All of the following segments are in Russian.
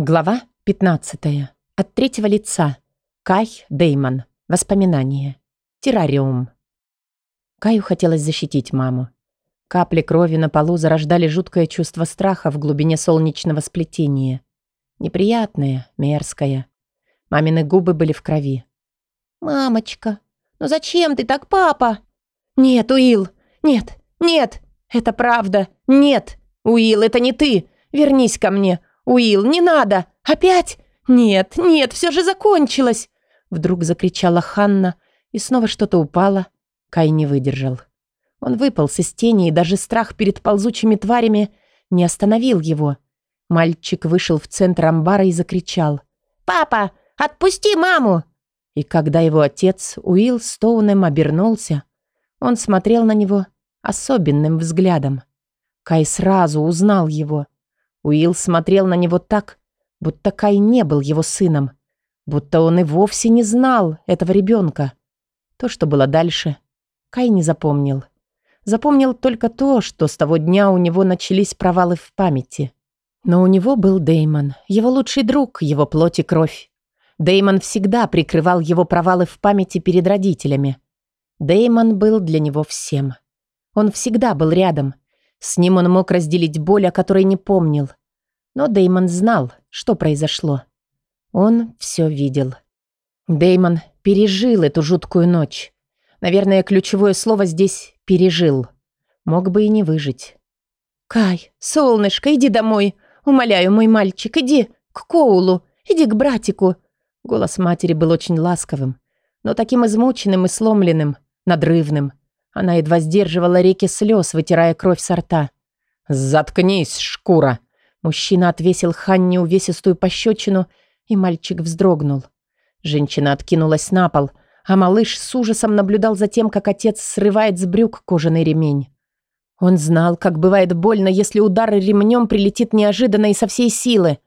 Глава 15. От третьего лица. Кай Деймон. Воспоминания. Террариум. Каю хотелось защитить маму. Капли крови на полу зарождали жуткое чувство страха в глубине солнечного сплетения. Неприятное, мерзкое. Мамины губы были в крови. «Мамочка, ну зачем ты так, папа?» «Нет, Уилл, нет, нет, это правда, нет, Уилл, это не ты, вернись ко мне, «Уилл, не надо! Опять? Нет, нет, все же закончилось!» Вдруг закричала Ханна, и снова что-то упало. Кай не выдержал. Он выпал из тени, и даже страх перед ползучими тварями не остановил его. Мальчик вышел в центр амбара и закричал. «Папа, отпусти маму!» И когда его отец, Уилл Стоунем, обернулся, он смотрел на него особенным взглядом. Кай сразу узнал его — Уилл смотрел на него так, будто Кай не был его сыном, будто он и вовсе не знал этого ребенка. То, что было дальше, Кай не запомнил. Запомнил только то, что с того дня у него начались провалы в памяти. Но у него был Деймон, его лучший друг, его плоть и кровь. Деймон всегда прикрывал его провалы в памяти перед родителями. Деймон был для него всем. Он всегда был рядом. С ним он мог разделить боль, о которой не помнил. Но Деймон знал, что произошло. Он все видел. Деймон пережил эту жуткую ночь. Наверное, ключевое слово здесь «пережил». Мог бы и не выжить. «Кай, солнышко, иди домой. Умоляю, мой мальчик, иди к Коулу, иди к братику». Голос матери был очень ласковым, но таким измученным и сломленным, надрывным. Она едва сдерживала реки слез, вытирая кровь со рта. «Заткнись, шкура!» Мужчина отвесил Ханне увесистую пощечину, и мальчик вздрогнул. Женщина откинулась на пол, а малыш с ужасом наблюдал за тем, как отец срывает с брюк кожаный ремень. Он знал, как бывает больно, если удар ремнем прилетит неожиданно и со всей силы.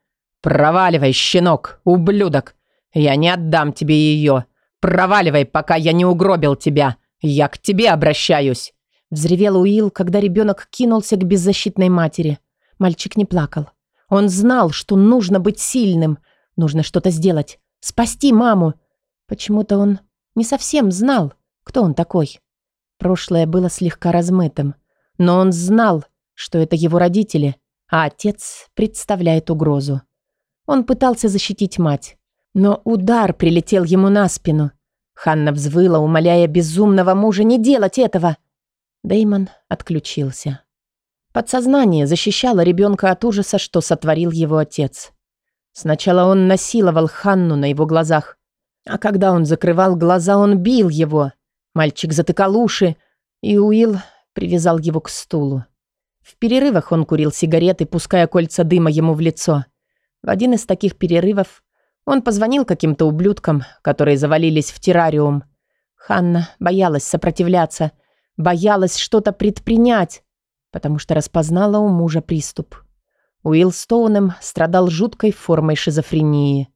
«Проваливай, щенок, ублюдок! Я не отдам тебе ее! Проваливай, пока я не угробил тебя! Я к тебе обращаюсь!» Взревел Уилл, когда ребенок кинулся к беззащитной матери. Мальчик не плакал. Он знал, что нужно быть сильным, нужно что-то сделать, спасти маму. Почему-то он не совсем знал, кто он такой. Прошлое было слегка размытым, но он знал, что это его родители, а отец представляет угрозу. Он пытался защитить мать, но удар прилетел ему на спину. Ханна взвыла, умоляя безумного мужа не делать этого. Деймон отключился. Подсознание защищало ребенка от ужаса, что сотворил его отец. Сначала он насиловал Ханну на его глазах, а когда он закрывал глаза, он бил его. Мальчик затыкал уши, и Уилл привязал его к стулу. В перерывах он курил сигареты, пуская кольца дыма ему в лицо. В один из таких перерывов он позвонил каким-то ублюдкам, которые завалились в террариум. Ханна боялась сопротивляться, боялась что-то предпринять, потому что распознала у мужа приступ. Уилл Стоунем страдал жуткой формой шизофрении.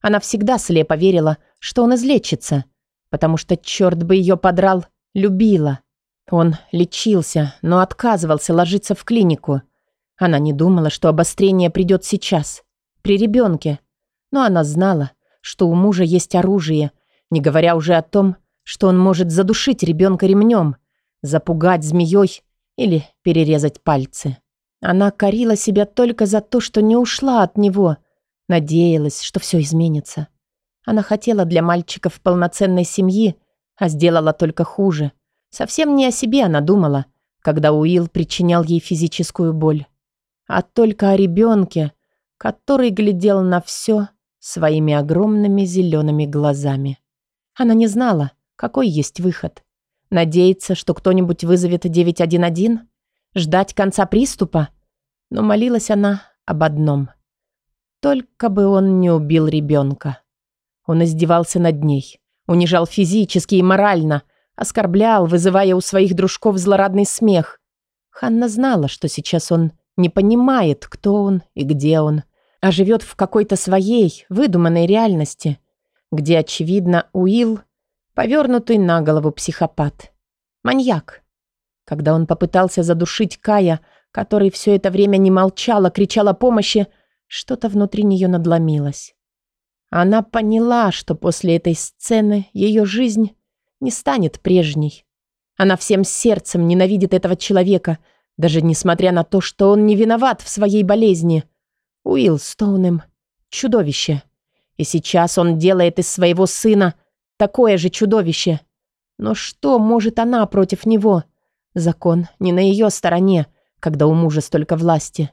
Она всегда слепо верила, что он излечится, потому что, черт бы ее подрал, любила. Он лечился, но отказывался ложиться в клинику. Она не думала, что обострение придет сейчас, при ребенке. Но она знала, что у мужа есть оружие, не говоря уже о том, что он может задушить ребенка ремнем, запугать змеей или перерезать пальцы. Она корила себя только за то, что не ушла от него, надеялась, что все изменится. Она хотела для мальчиков полноценной семьи, а сделала только хуже. Совсем не о себе она думала, когда Уилл причинял ей физическую боль, а только о ребенке, который глядел на все своими огромными зелеными глазами. Она не знала, какой есть выход. Надеяться, что кто-нибудь вызовет 911? Ждать конца приступа? Но молилась она об одном. Только бы он не убил ребенка. Он издевался над ней, унижал физически и морально, оскорблял, вызывая у своих дружков злорадный смех. Ханна знала, что сейчас он не понимает, кто он и где он, а живет в какой-то своей, выдуманной реальности, где, очевидно, Уилл Повернутый на голову психопат. Маньяк. Когда он попытался задушить Кая, который все это время не молчал, а кричал о помощи, Что-то внутри нее надломилось. Она поняла, что после этой сцены ее жизнь не станет прежней. Она всем сердцем ненавидит этого человека, даже несмотря на то, что он не виноват в своей болезни. Уилл Стоунем — чудовище. И сейчас он делает из своего сына такое же чудовище. Но что может она против него? Закон не на ее стороне, когда у мужа столько власти.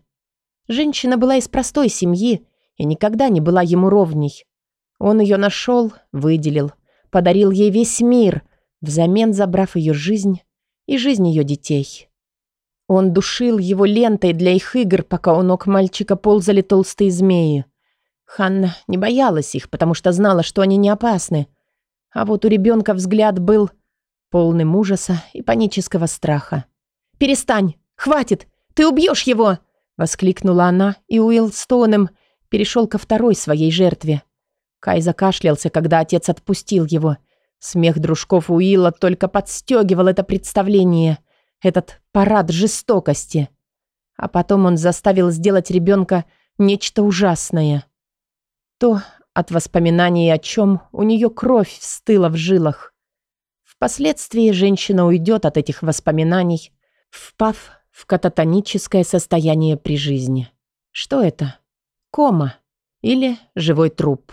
Женщина была из простой семьи и никогда не была ему ровней. Он ее нашел, выделил, подарил ей весь мир, взамен забрав ее жизнь и жизнь ее детей. Он душил его лентой для их игр, пока у ног мальчика ползали толстые змеи. Ханна не боялась их, потому что знала, что они не опасны. А вот у ребенка взгляд был полным ужаса и панического страха. «Перестань! Хватит! Ты убьешь его!» Воскликнула она, и Уилл Стоуnem перешел ко второй своей жертве. Кай закашлялся, когда отец отпустил его. Смех дружков Уилла только подстегивал это представление, этот парад жестокости. А потом он заставил сделать ребенка нечто ужасное. То, от воспоминаний о чем у нее кровь стыла в жилах. Впоследствии женщина уйдет от этих воспоминаний, впав в кататоническое состояние при жизни. Что это? Кома или живой труп?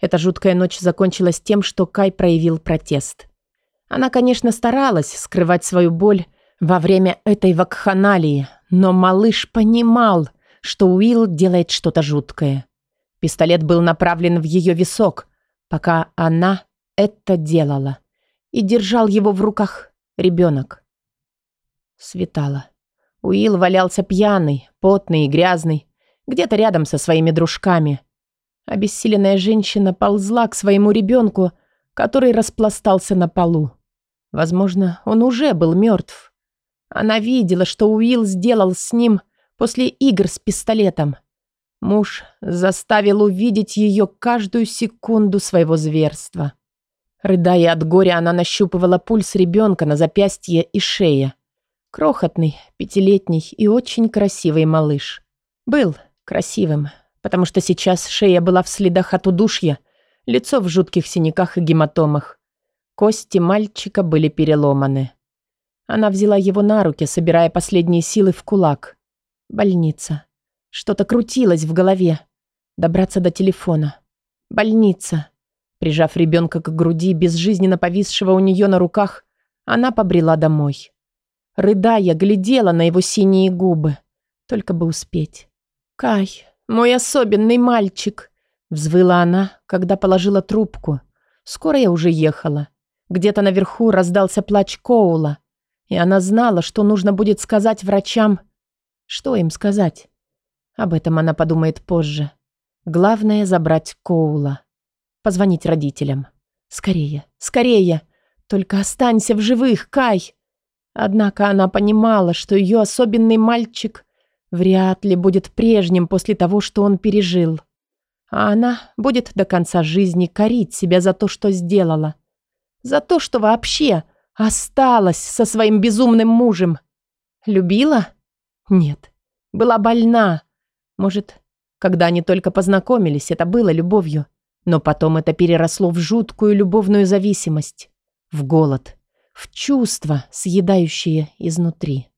Эта жуткая ночь закончилась тем, что Кай проявил протест. Она, конечно, старалась скрывать свою боль во время этой вакханалии, но малыш понимал, что Уилл делает что-то жуткое. Пистолет был направлен в ее висок, пока она это делала. И держал его в руках ребенок. Светало. Уилл валялся пьяный, потный и грязный, где-то рядом со своими дружками. Обессиленная женщина ползла к своему ребенку, который распластался на полу. Возможно, он уже был мертв. Она видела, что Уилл сделал с ним после игр с пистолетом. Муж заставил увидеть ее каждую секунду своего зверства. Рыдая от горя, она нащупывала пульс ребенка на запястье и шее. Крохотный, пятилетний и очень красивый малыш. Был красивым, потому что сейчас шея была в следах от удушья, лицо в жутких синяках и гематомах. Кости мальчика были переломаны. Она взяла его на руки, собирая последние силы в кулак. Больница. Что-то крутилось в голове. Добраться до телефона. Больница. Прижав ребенка к груди, безжизненно повисшего у нее на руках, она побрела домой. Рыдая, глядела на его синие губы. Только бы успеть. «Кай, мой особенный мальчик!» Взвыла она, когда положила трубку. Скоро я уже ехала. Где-то наверху раздался плач Коула. И она знала, что нужно будет сказать врачам. Что им сказать? Об этом она подумает позже. Главное — забрать Коула. Позвонить родителям. Скорее, скорее. Только останься в живых, Кай. Однако она понимала, что ее особенный мальчик вряд ли будет прежним после того, что он пережил. А она будет до конца жизни корить себя за то, что сделала. За то, что вообще осталась со своим безумным мужем. Любила? Нет. Была больна. Может, когда они только познакомились, это было любовью. Но потом это переросло в жуткую любовную зависимость. В голод. В чувства, съедающие изнутри.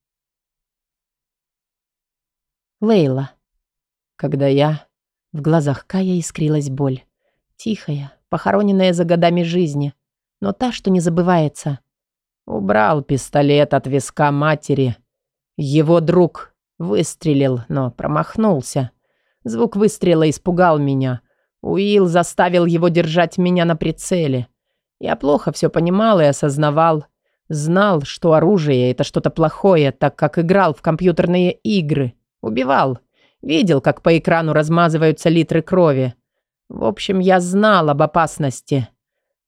Лейла. Когда я... В глазах Кая искрилась боль. Тихая, похороненная за годами жизни. Но та, что не забывается. Убрал пистолет от виска матери. Его друг выстрелил, но промахнулся. Звук выстрела испугал меня. Уилл заставил его держать меня на прицеле. Я плохо все понимал и осознавал. Знал, что оружие — это что-то плохое, так как играл в компьютерные игры. Убивал. Видел, как по экрану размазываются литры крови. В общем, я знал об опасности.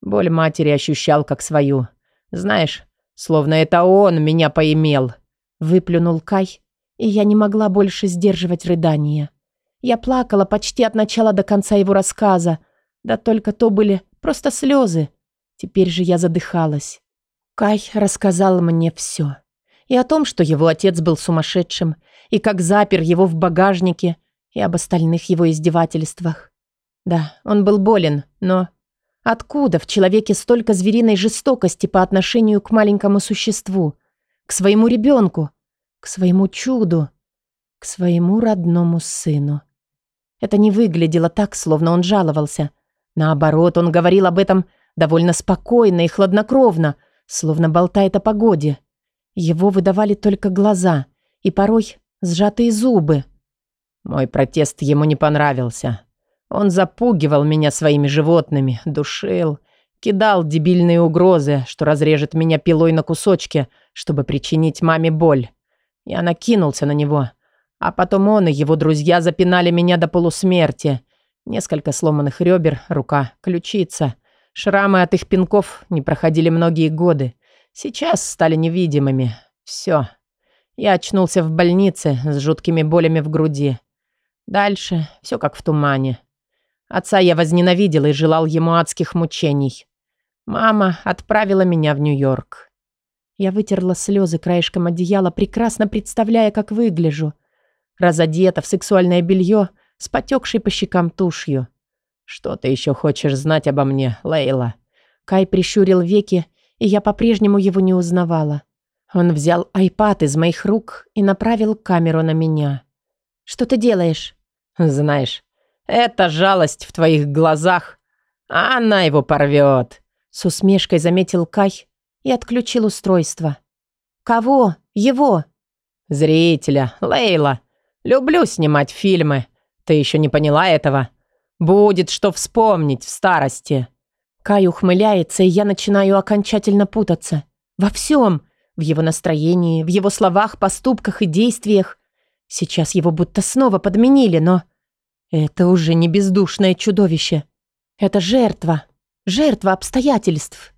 Боль матери ощущал как свою. Знаешь, Словно это он меня поимел. Выплюнул Кай, и я не могла больше сдерживать рыдания. Я плакала почти от начала до конца его рассказа, да только то были просто слезы. Теперь же я задыхалась. Кай рассказал мне все. И о том, что его отец был сумасшедшим, и как запер его в багажнике, и об остальных его издевательствах. Да, он был болен, но откуда в человеке столько звериной жестокости по отношению к маленькому существу, к своему ребенку, к своему чуду, к своему родному сыну? Это не выглядело так, словно он жаловался. Наоборот, он говорил об этом довольно спокойно и хладнокровно, словно болтает о погоде. Его выдавали только глаза и порой сжатые зубы. Мой протест ему не понравился. Он запугивал меня своими животными, душил, кидал дебильные угрозы, что разрежет меня пилой на кусочки, чтобы причинить маме боль. Я накинулся на него. А потом он и его друзья запинали меня до полусмерти. Несколько сломанных ребер, рука, ключица. Шрамы от их пинков не проходили многие годы. Сейчас стали невидимыми. Все. Я очнулся в больнице с жуткими болями в груди. Дальше все как в тумане. Отца я возненавидел и желал ему адских мучений. Мама отправила меня в Нью-Йорк. Я вытерла слезы краешком одеяла, прекрасно представляя, как выгляжу. Разодета в сексуальное белье, с потекшей по щекам тушью. «Что ты еще хочешь знать обо мне, Лейла?» Кай прищурил веки, и я по-прежнему его не узнавала. Он взял айпад из моих рук и направил камеру на меня. «Что ты делаешь?» Знаешь, эта жалость в твоих глазах, а она его порвет. С усмешкой заметил Кай и отключил устройство. Кого? Его? Зрителя, Лейла. Люблю снимать фильмы. Ты еще не поняла этого? Будет что вспомнить в старости. Кай ухмыляется, и я начинаю окончательно путаться. Во всем. В его настроении, в его словах, поступках и действиях. Сейчас его будто снова подменили, но... Это уже не бездушное чудовище. Это жертва. Жертва обстоятельств.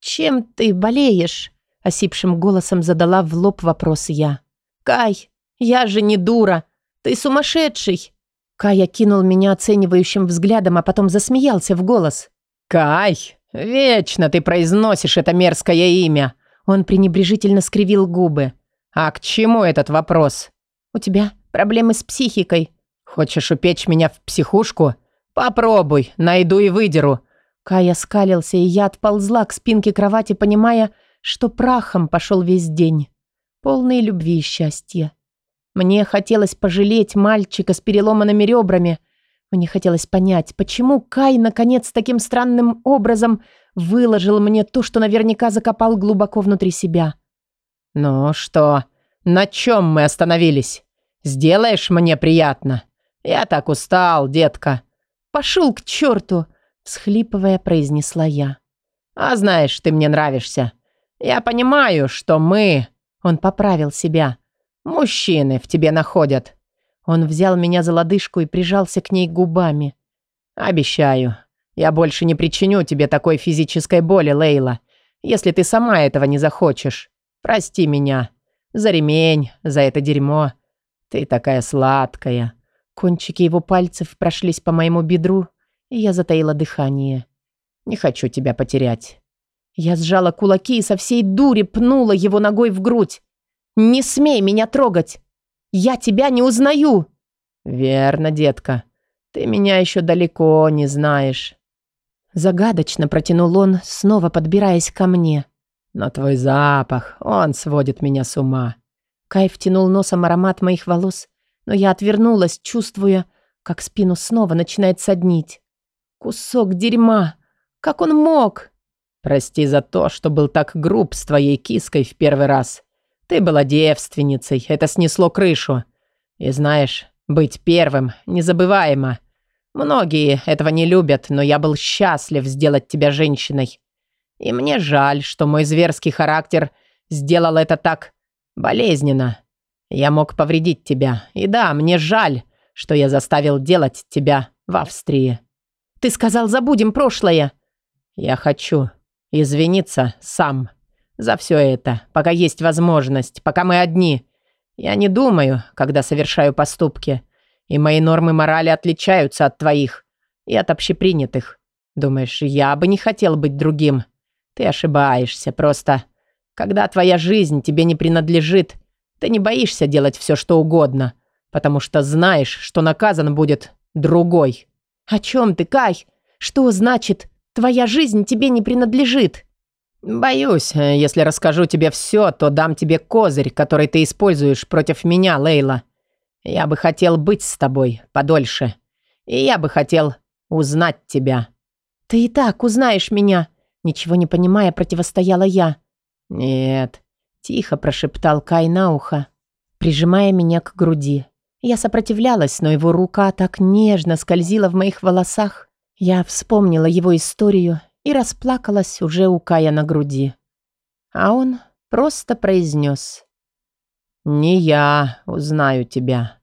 «Чем ты болеешь?» — осипшим голосом задала в лоб вопрос я. «Кай, я же не дура. Ты сумасшедший!» Кай окинул меня оценивающим взглядом, а потом засмеялся в голос. «Кай, вечно ты произносишь это мерзкое имя!» Он пренебрежительно скривил губы. «А к чему этот вопрос?» «У тебя проблемы с психикой. Хочешь упечь меня в психушку? Попробуй, найду и выдеру». Кая скалился, и я отползла к спинке кровати, понимая, что прахом пошел весь день. Полный любви и счастья. Мне хотелось пожалеть мальчика с переломанными ребрами. Мне хотелось понять, почему Кай, наконец, таким странным образом выложил мне то, что наверняка закопал глубоко внутри себя. «Ну что, на чем мы остановились? Сделаешь мне приятно?» «Я так устал, детка». «Пошел к черту!» – всхлипывая, произнесла я. «А знаешь, ты мне нравишься. Я понимаю, что мы...» Он поправил себя. «Мужчины в тебе находят». Он взял меня за лодыжку и прижался к ней губами. «Обещаю, я больше не причиню тебе такой физической боли, Лейла, если ты сама этого не захочешь. Прости меня. За ремень, за это дерьмо. Ты такая сладкая. Кончики его пальцев прошлись по моему бедру, и я затаила дыхание. «Не хочу тебя потерять». Я сжала кулаки и со всей дури пнула его ногой в грудь. «Не смей меня трогать! Я тебя не узнаю!» «Верно, детка. Ты меня еще далеко не знаешь». Загадочно протянул он, снова подбираясь ко мне. «Но твой запах, он сводит меня с ума». Кайф тянул носом аромат моих волос, но я отвернулась, чувствуя, как спину снова начинает соднить. Кусок дерьма! Как он мог? Прости за то, что был так груб с твоей киской в первый раз. Ты была девственницей, это снесло крышу. И знаешь, быть первым незабываемо. Многие этого не любят, но я был счастлив сделать тебя женщиной. И мне жаль, что мой зверский характер сделал это так болезненно. Я мог повредить тебя. И да, мне жаль, что я заставил делать тебя в Австрии. Ты сказал, забудем прошлое. Я хочу извиниться сам за все это, пока есть возможность, пока мы одни. Я не думаю, когда совершаю поступки, и мои нормы морали отличаются от твоих и от общепринятых. Думаешь, я бы не хотел быть другим? Ты ошибаешься, просто... Когда твоя жизнь тебе не принадлежит, ты не боишься делать все, что угодно. потому что знаешь, что наказан будет другой». «О чем ты, Кай? Что значит, твоя жизнь тебе не принадлежит?» «Боюсь, если расскажу тебе все, то дам тебе козырь, который ты используешь против меня, Лейла. Я бы хотел быть с тобой подольше. И я бы хотел узнать тебя». «Ты и так узнаешь меня», — ничего не понимая, противостояла я. «Нет», — тихо прошептал Кай на ухо, прижимая меня к груди. Я сопротивлялась, но его рука так нежно скользила в моих волосах. Я вспомнила его историю и расплакалась уже у Кая на груди. А он просто произнес. «Не я узнаю тебя.